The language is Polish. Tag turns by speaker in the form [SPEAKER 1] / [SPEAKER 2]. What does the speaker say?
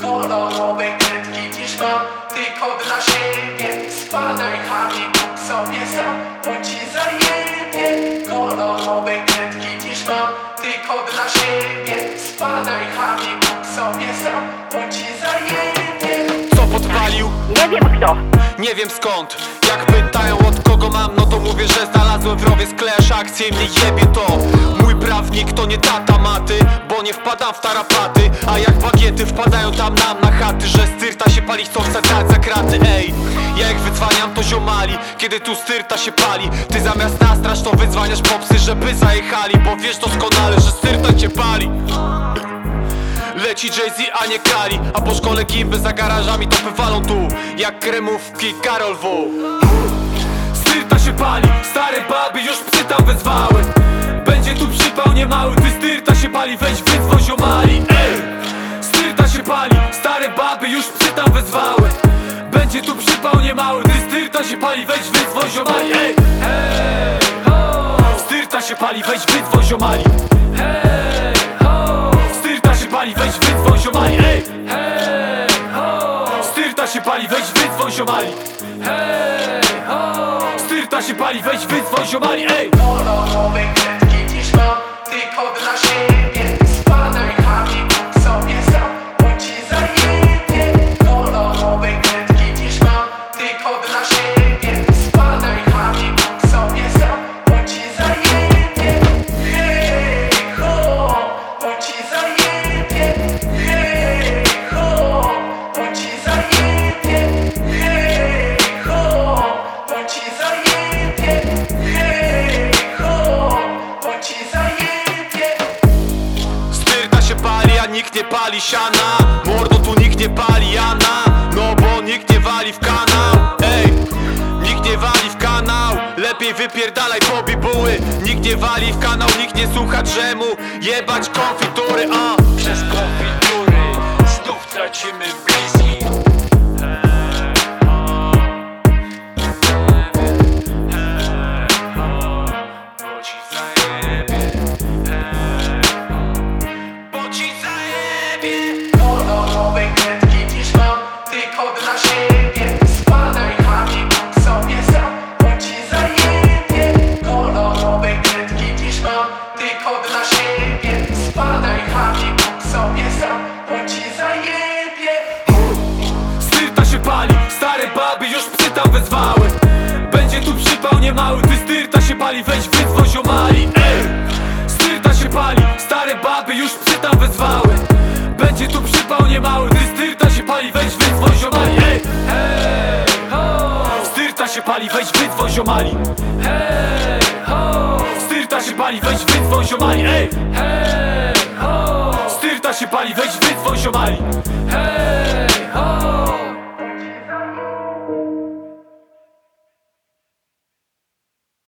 [SPEAKER 1] Kolorowe kredki niż mam Tylko dla siebie. Spadaj chami, Bóg sobie sam On ci zajebie. Kolorowe kredki niż mam Tylko dla siebie. Spadaj chami, Bóg sobie sam On ci zajebie.
[SPEAKER 2] Co podpalił?
[SPEAKER 3] Nie wiem kto.
[SPEAKER 2] Nie wiem skąd. Jak pytają od kogo mam, no to mówię, że znalazłem w rowie sklesz akcję i mnie jebie to. Mój prawnik to nie tata maty, bo nie wpadam w tarapaty. A jak bagiety wpadają tam nam na chaty, że styrta się pali, chcą wsadzać za kraty, ej Ja jak wydzwaniam to ziomali, kiedy tu styrta się pali. Ty zamiast nastrasz to wydzwaniasz popsy, żeby zajechali Bo wiesz doskonale, że styrta cię pali. Leci Jay-Z, a nie Kali A po szkole gimby za garażami to wywalą tu Jak kremówki Karol W. Styrta się pali, stare baby już psy tam wezwały niemały, ty styrta się pali Weź wydzwoń ziomali, Styrta się pali, stare baby już psy tam wezwały. Będzie tu przypał niemały, ty styrta się pali Weź wydzwoń ziomali, Styrta się pali, weź wydzwoń ziomali. Ho Styrta się pali, weź wydzwoń ziomali, Styrta się pali, weź wydzwoń ziomali. Styrta się pali, weź wydzwoń ziomali, ej
[SPEAKER 1] Tylko dla siebie
[SPEAKER 2] nikt nie pali siana. Mordo tu nikt nie pali Jana. No bo nikt nie wali w kanał. Ej, nikt nie wali w kanał. Lepiej wypierdalaj po bibuły. Nikt nie wali w kanał, nikt nie słucha drzemu. Jebać konfitury, a.
[SPEAKER 4] Przez konfitury. Znów tracimy
[SPEAKER 2] wezwały. Będzie tu przypał niemały, ty styrta się pali, weź wydzwoń ziomali Ej! Styrta się pali, stare baby już psy tam wezwały. Będzie tu przypał niemały, się pali, weź wydzwoń ziomali Hej! Ho! Styrta się pali, weź wydzwoń ziomali Ej! Hej! Ho! Styrta się pali, weź wydzwoń ziomali Hej!